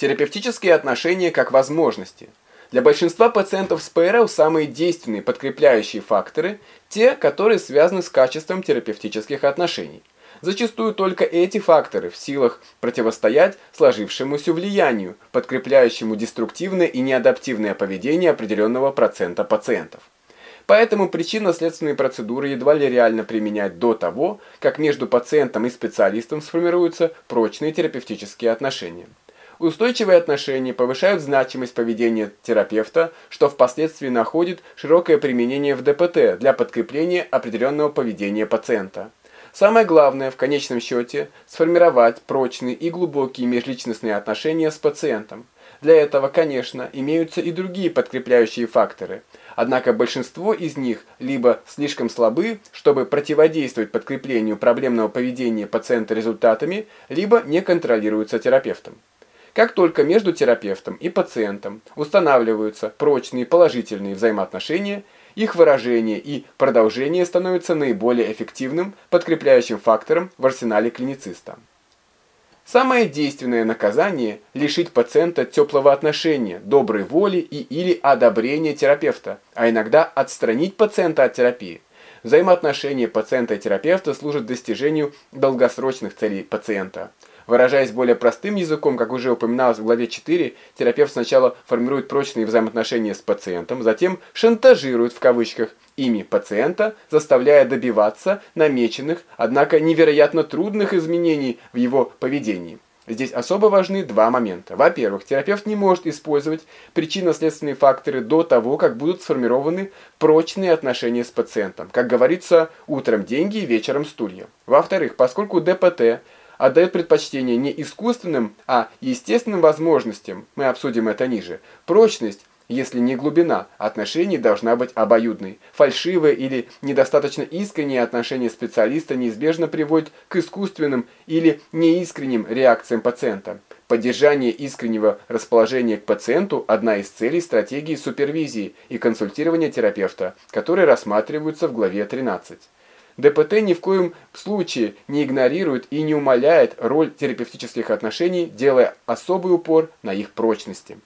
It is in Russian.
Терапевтические отношения как возможности. Для большинства пациентов с ПРЛ самые действенные подкрепляющие факторы – те, которые связаны с качеством терапевтических отношений. Зачастую только эти факторы в силах противостоять сложившемуся влиянию, подкрепляющему деструктивное и неадаптивное поведение определенного процента пациентов. Поэтому причинно-следственные процедуры едва ли реально применять до того, как между пациентом и специалистом сформируются прочные терапевтические отношения. Устойчивые отношения повышают значимость поведения терапевта, что впоследствии находит широкое применение в ДПТ для подкрепления определенного поведения пациента. Самое главное, в конечном счете, сформировать прочные и глубокие межличностные отношения с пациентом. Для этого, конечно, имеются и другие подкрепляющие факторы. Однако большинство из них либо слишком слабы, чтобы противодействовать подкреплению проблемного поведения пациента результатами, либо не контролируются терапевтом. Как только между терапевтом и пациентом устанавливаются прочные положительные взаимоотношения, их выражение и продолжение становятся наиболее эффективным подкрепляющим фактором в арсенале клинициста. Самое действенное наказание – лишить пациента теплого отношения, доброй воли и или одобрения терапевта, а иногда отстранить пациента от терапии. Взаимоотношения пациента и терапевта служат достижению долгосрочных целей пациента – Выражаясь более простым языком, как уже упоминалось в главе 4, терапевт сначала формирует прочные взаимоотношения с пациентом, затем шантажирует в кавычках ими пациента, заставляя добиваться намеченных, однако невероятно трудных изменений в его поведении. Здесь особо важны два момента. Во-первых, терапевт не может использовать причинно-следственные факторы до того, как будут сформированы прочные отношения с пациентом. Как говорится, утром деньги, вечером стулья. Во-вторых, поскольку ДПТ отдает предпочтение не искусственным, а естественным возможностям, мы обсудим это ниже, прочность, если не глубина, отношений должна быть обоюдной. Фальшивое или недостаточно искреннее отношение специалиста неизбежно приводит к искусственным или неискренним реакциям пациента. Поддержание искреннего расположения к пациенту – одна из целей стратегии супервизии и консультирования терапевта, которые рассматриваются в главе 13. ДПТ ни в коем случае не игнорирует и не умаляет роль терапевтических отношений, делая особый упор на их прочности.